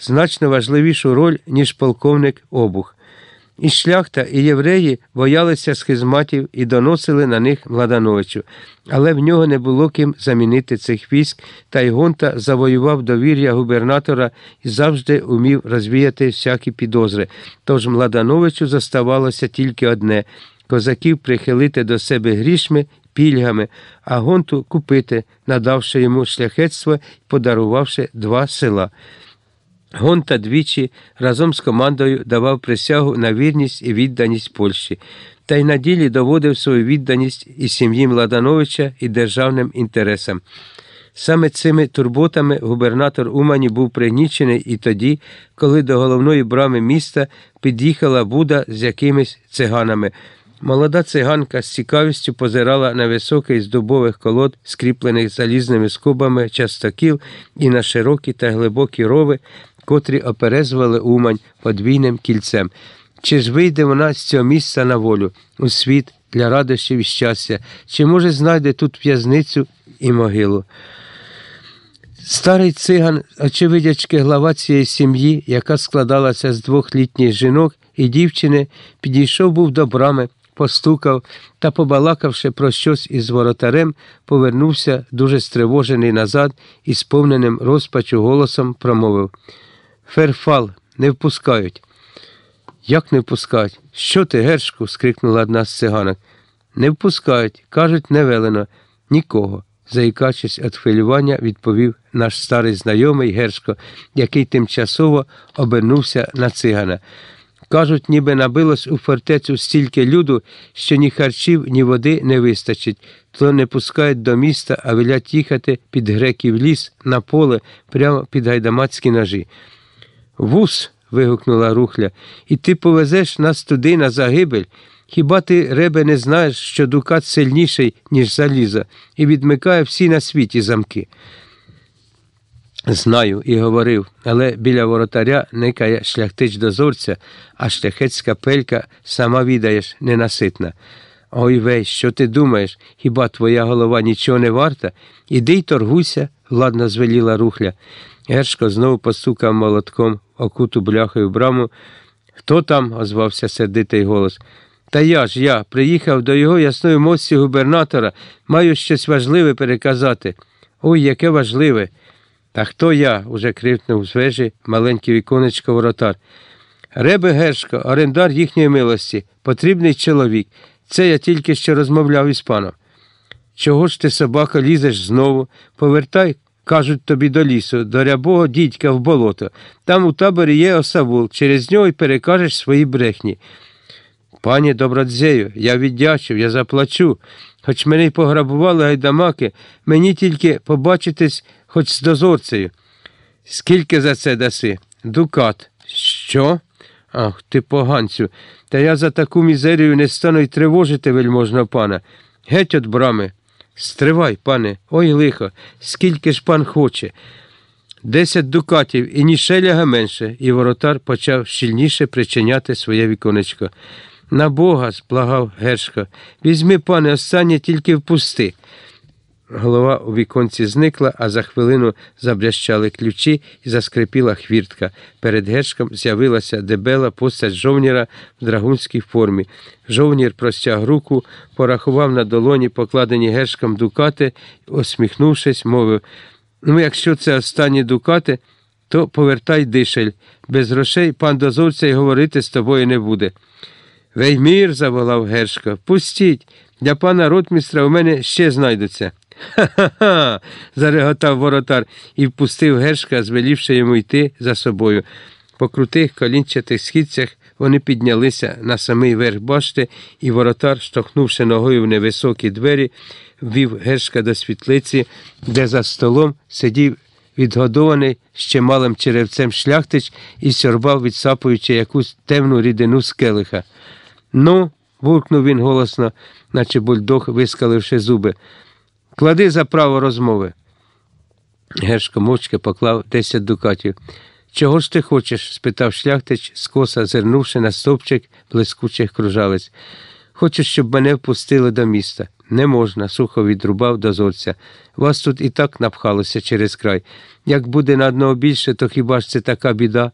значно важливішу роль, ніж полковник Обух. І шляхта, і євреї боялися схизматів і доносили на них Младановичу, але в нього не було ким замінити цих військ, та й Гонта завоював довір'я губернатора і завжди умів розвіяти всякі підозри. Тож Младановичу заставалося тільки одне козаків прихилити до себе грішми, пільгами, а гонту купити, надавши йому шляхетство і подарувавши два села. Гонта двічі разом з командою давав присягу на вірність і відданість Польщі, та й на ділі доводив свою відданість і сім'ї Младановича і державним інтересам. Саме цими турботами губернатор Умані був пригнічений і тоді, коли до головної брами міста під'їхала Буда з якимись циганами. Молода циганка з цікавістю позирала на високий з дубових колод, скріплених залізними скобами частокіл, і на широкі та глибокі рови, котрі оперезували Умань подвійним кільцем. Чи ж вийде вона з цього місця на волю, у світ для радощів і щастя, чи, може, знайде тут в'язницю і могилу? Старий циган, очевидячки глава цієї сім'ї, яка складалася з двох літніх жінок і дівчини, підійшов був до брами, постукав та, побалакавши про щось із воротарем, повернувся дуже стривожений назад і сповненим розпачу голосом промовив Ферфал, не впускають. Як не впускають? Що ти, Гершку? скрикнула одна з циганок. Не впускають, кажуть, не велено. Нікого. Заїкаючись від хвилювання, відповів наш старий знайомий Гершко, який тимчасово обернувся на цигана. Кажуть, ніби набилось у фортецю стільки люду, що ні харчів, ні води не вистачить, то не пускають до міста, а велять їхати під греків ліс на поле прямо під гайдамацькі ножі. Вус. вигукнула рухля, і ти повезеш нас туди на загибель. Хіба ти, ребе, не знаєш, що дукат сильніший, ніж залізо, і відмикає всі на світі замки? Знаю і говорив, але біля воротаря никає шляхтич дозорця, а шляхетська пелька, сама відаєш, ненаситна. Ой вей, що ти думаєш? Хіба твоя голова нічого не варта? Іди й торгуйся, ладно звеліла рухля. Гершко знову постукав молотком окуту бляхою браму. Хто там? озвався сердитий голос. Та я ж я приїхав до його ясної мості губернатора, маю щось важливе переказати. Ой, яке важливе. Та хто я? уже крикнув з вежі маленьке віконечко воротар. Ребе Гершко, орендар їхньої милості, потрібний чоловік. Це я тільки що розмовляв із паном. Чого ж ти, собака, лізеш знову? Повертай, кажуть тобі до лісу, до рябого дідька в болото. Там у таборі є осавул, через нього й перекажеш свої брехні. Пані добродзею, я віддячив, я заплачу. Хоч мене й пограбували гайдамаки, мені тільки побачитись хоч з дозорцею. Скільки за це даси? Дукат. Що? Ах, ти поганцю, та я за таку мізерію не стану й тривожити вельможного пана. Геть от брами. Стривай, пане, ой лихо, скільки ж пан хоче. Десять дукатів і ні шеляга менше, і воротар почав щільніше причиняти своє віконечко. На Бога, сплагав Гершко, візьми, пане, останнє тільки впусти. Голова у віконці зникла, а за хвилину забрящали ключі і заскрипіла хвіртка. Перед гершком з'явилася дебела постать жовніра в драгунській формі. Жовнір простяг руку, порахував на долоні, покладені гершком дукати, осміхнувшись, мовив Ну, якщо це останні дукати, то повертай дишель. Без грошей пан дозорця й говорити з тобою не буде. Веймір, заволав Гершко, пустіть. Для пана ротмістра у мене ще знайдуться. Ха-ха-ха. зареготав воротар і впустив Гершка, звелівши йому йти за собою. По крутих колінчатих східцях вони піднялися на самий верх башти, і воротар, штовхнувши ногою в невисокі двері, ввів Гершка до світлиці, де за столом сидів відгодований ще малим черевцем шляхтич і сьорбав, відсапуючи якусь темну рідину з келиха. Ну, буркнув він голосно, наче бульдог, вискаливши зуби. Клади за право розмови. Гершко мовчки поклав десять дукатів. Чого ж ти хочеш? спитав шляхтич, скоса зирнувши на стовпчик блискучих кружалець. Хочу, щоб мене впустили до міста. Не можна, сухо відрубав дозорця. Вас тут і так напхалося через край. Як буде на одного більше, то хіба ж це така біда?